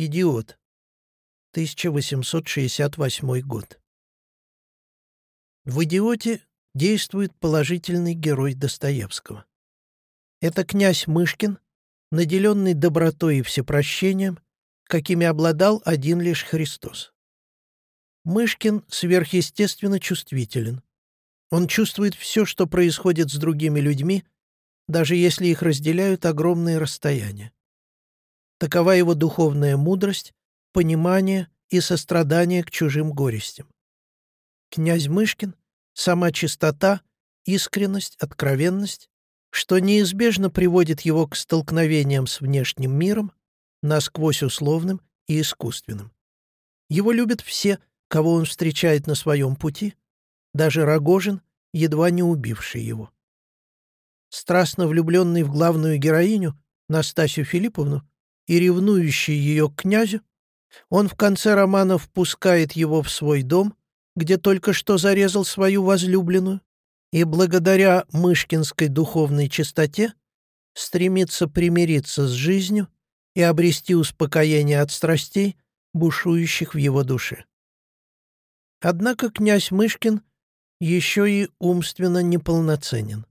Идиот. 1868 год. В «Идиоте» действует положительный герой Достоевского. Это князь Мышкин, наделенный добротой и всепрощением, какими обладал один лишь Христос. Мышкин сверхъестественно чувствителен. Он чувствует все, что происходит с другими людьми, даже если их разделяют огромные расстояния. Такова его духовная мудрость, понимание и сострадание к чужим горестям. Князь Мышкин — сама чистота, искренность, откровенность, что неизбежно приводит его к столкновениям с внешним миром, насквозь условным и искусственным. Его любят все, кого он встречает на своем пути, даже Рогожин, едва не убивший его. Страстно влюбленный в главную героиню, Настасью Филипповну, и ревнующий ее к князю, он в конце романа впускает его в свой дом, где только что зарезал свою возлюбленную, и благодаря мышкинской духовной чистоте стремится примириться с жизнью и обрести успокоение от страстей, бушующих в его душе. Однако князь Мышкин еще и умственно неполноценен.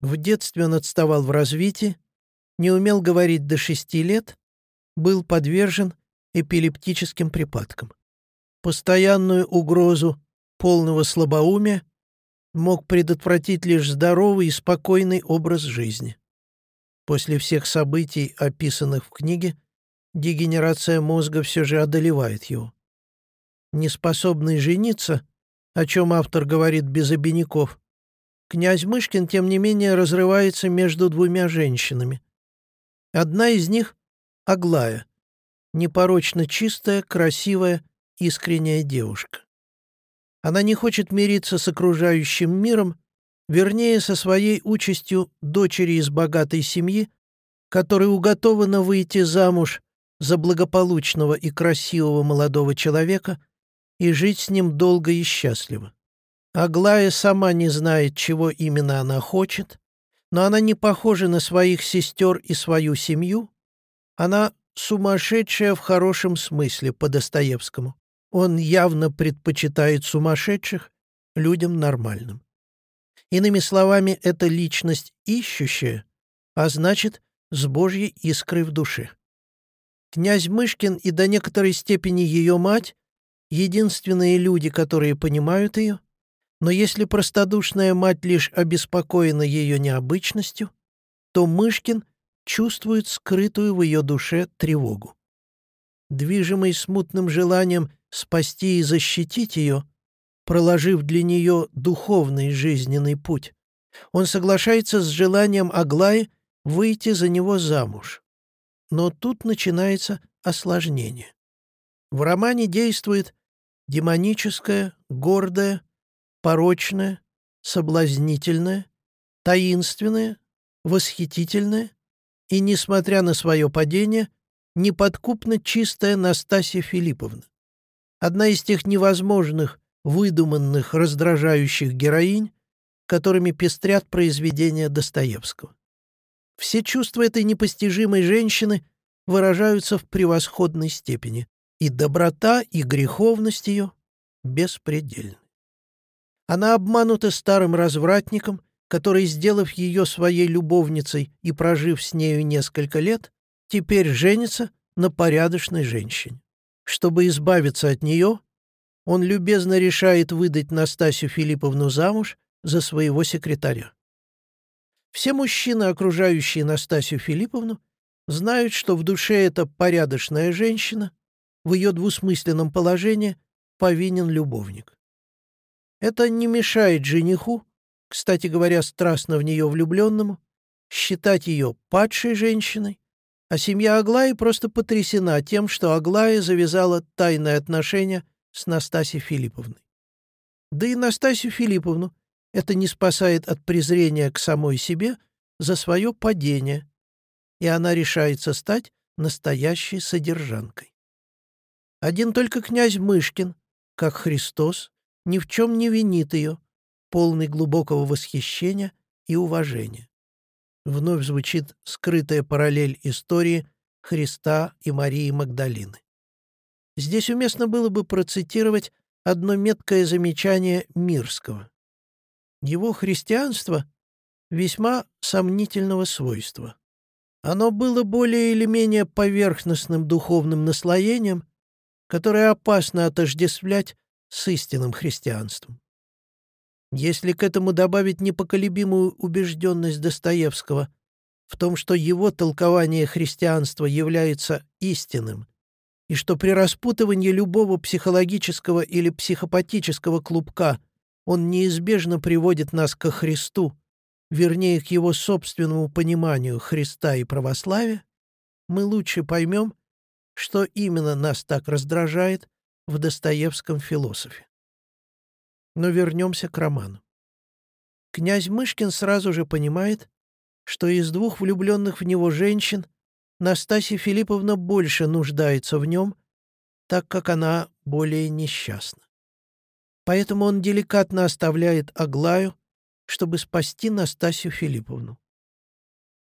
В детстве он отставал в развитии, не умел говорить до шести лет, был подвержен эпилептическим припадкам. Постоянную угрозу полного слабоумия мог предотвратить лишь здоровый и спокойный образ жизни. После всех событий, описанных в книге, дегенерация мозга все же одолевает его неспособный жениться, о чем автор говорит без обиняков, князь Мышкин, тем не менее, разрывается между двумя женщинами. Одна из них — Аглая, непорочно чистая, красивая, искренняя девушка. Она не хочет мириться с окружающим миром, вернее, со своей участью дочери из богатой семьи, которой уготована выйти замуж за благополучного и красивого молодого человека — и жить с ним долго и счастливо. Аглая сама не знает, чего именно она хочет, но она не похожа на своих сестер и свою семью. Она сумасшедшая в хорошем смысле по Достоевскому. Он явно предпочитает сумасшедших людям нормальным. Иными словами, это личность ищущая, а значит, с Божьей искрой в душе. Князь Мышкин и до некоторой степени ее мать единственные люди, которые понимают ее, но если простодушная мать лишь обеспокоена ее необычностью, то Мышкин чувствует скрытую в ее душе тревогу. Движимый смутным желанием спасти и защитить ее, проложив для нее духовный жизненный путь, он соглашается с желанием Аглаи выйти за него замуж. Но тут начинается осложнение. В романе действует демоническое, гордое, порочное, соблазнительное, таинственное, восхитительное и, несмотря на свое падение, неподкупно чистая Настасья Филипповна. Одна из тех невозможных, выдуманных, раздражающих героинь, которыми пестрят произведения Достоевского. Все чувства этой непостижимой женщины выражаются в превосходной степени и доброта, и греховность ее беспредельны. Она обманута старым развратником, который, сделав ее своей любовницей и прожив с нею несколько лет, теперь женится на порядочной женщине. Чтобы избавиться от нее, он любезно решает выдать Настасью Филипповну замуж за своего секретаря. Все мужчины, окружающие Настасью Филипповну, знают, что в душе эта порядочная женщина в ее двусмысленном положении повинен любовник. Это не мешает жениху, кстати говоря, страстно в нее влюбленному, считать ее падшей женщиной, а семья Аглаи просто потрясена тем, что Аглая завязала тайные отношения с Настасьей Филипповной. Да и Настасью Филипповну это не спасает от презрения к самой себе за свое падение, и она решается стать настоящей содержанкой. Один только князь Мышкин, как Христос, ни в чем не винит ее, полный глубокого восхищения и уважения. Вновь звучит скрытая параллель истории Христа и Марии Магдалины. Здесь уместно было бы процитировать одно меткое замечание Мирского. Его христианство весьма сомнительного свойства. Оно было более или менее поверхностным духовным наслоением, которое опасно отождествлять с истинным христианством. Если к этому добавить непоколебимую убежденность Достоевского в том, что его толкование христианства является истинным, и что при распутывании любого психологического или психопатического клубка он неизбежно приводит нас ко Христу, вернее, к его собственному пониманию Христа и православия, мы лучше поймем, что именно нас так раздражает в Достоевском философе. Но вернемся к роману. Князь Мышкин сразу же понимает, что из двух влюбленных в него женщин Настасья Филипповна больше нуждается в нем, так как она более несчастна. Поэтому он деликатно оставляет Аглаю, чтобы спасти Настасью Филипповну.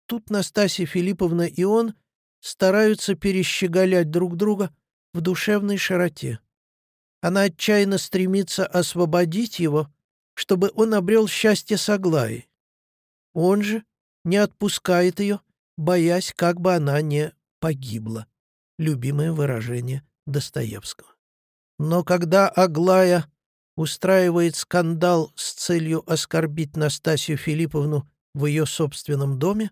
Тут Настасья Филипповна и он стараются перещеголять друг друга в душевной широте. Она отчаянно стремится освободить его, чтобы он обрел счастье с Аглаей. Он же не отпускает ее, боясь, как бы она не погибла. Любимое выражение Достоевского. Но когда Аглая устраивает скандал с целью оскорбить Настасью Филипповну в ее собственном доме,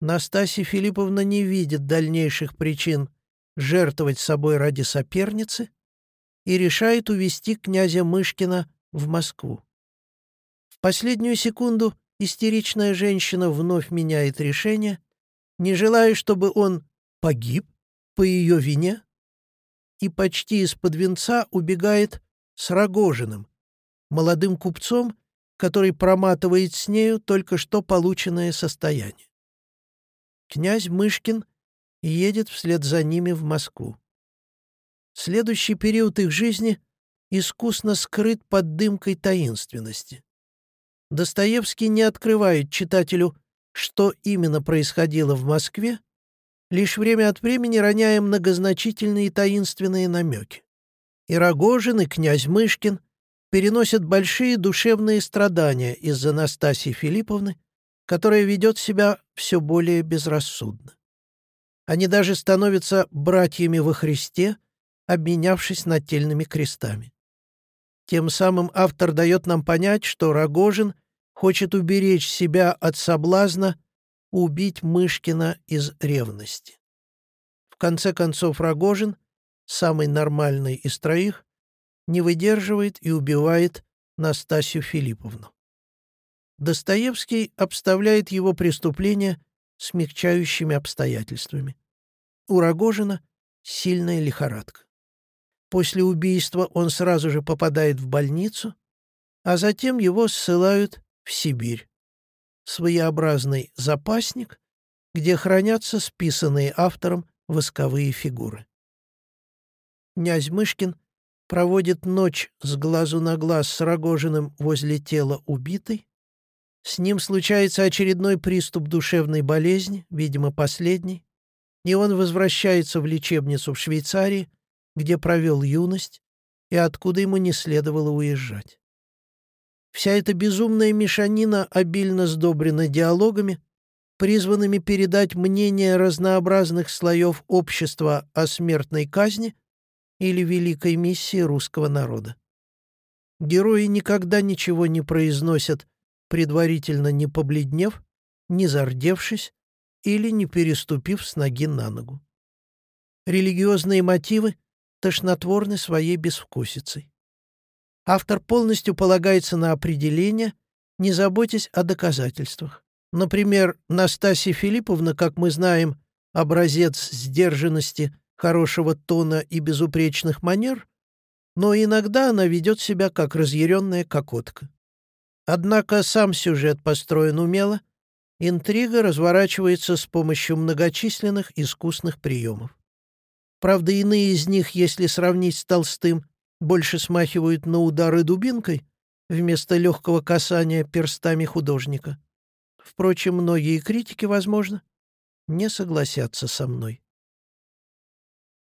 Настасья Филипповна не видит дальнейших причин жертвовать собой ради соперницы и решает увести князя Мышкина в Москву. В последнюю секунду истеричная женщина вновь меняет решение, не желая, чтобы он погиб по ее вине, и почти из-под венца убегает с Рогожиным, молодым купцом, который проматывает с нею только что полученное состояние. Князь Мышкин едет вслед за ними в Москву. Следующий период их жизни искусно скрыт под дымкой таинственности. Достоевский не открывает читателю, что именно происходило в Москве, лишь время от времени роняя многозначительные таинственные намеки. И Рогожин, и князь Мышкин переносят большие душевные страдания из-за Настасьи Филипповны, которая ведет себя все более безрассудно. Они даже становятся братьями во Христе, обменявшись нательными крестами. Тем самым автор дает нам понять, что Рогожин хочет уберечь себя от соблазна убить Мышкина из ревности. В конце концов Рогожин, самый нормальный из троих, не выдерживает и убивает Настасью Филипповну. Достоевский обставляет его преступление смягчающими обстоятельствами. У Рогожина сильная лихорадка. После убийства он сразу же попадает в больницу, а затем его ссылают в Сибирь. Своеобразный запасник, где хранятся списанные автором восковые фигуры. Князь Мышкин проводит ночь с глазу на глаз с Рогожиным возле тела убитой. С ним случается очередной приступ душевной болезни, видимо, последний, и он возвращается в лечебницу в Швейцарии, где провел юность и откуда ему не следовало уезжать. Вся эта безумная мешанина обильно сдобрена диалогами, призванными передать мнение разнообразных слоев общества о смертной казни или великой миссии русского народа. Герои никогда ничего не произносят, предварительно не побледнев, не зардевшись или не переступив с ноги на ногу. Религиозные мотивы тошнотворны своей безвкусицей. Автор полностью полагается на определение, не заботясь о доказательствах. Например, Настасья Филипповна, как мы знаем, образец сдержанности, хорошего тона и безупречных манер, но иногда она ведет себя как разъяренная кокотка. Однако сам сюжет построен умело, интрига разворачивается с помощью многочисленных искусных приемов. Правда, иные из них, если сравнить с Толстым, больше смахивают на удары дубинкой вместо легкого касания перстами художника. Впрочем, многие критики, возможно, не согласятся со мной.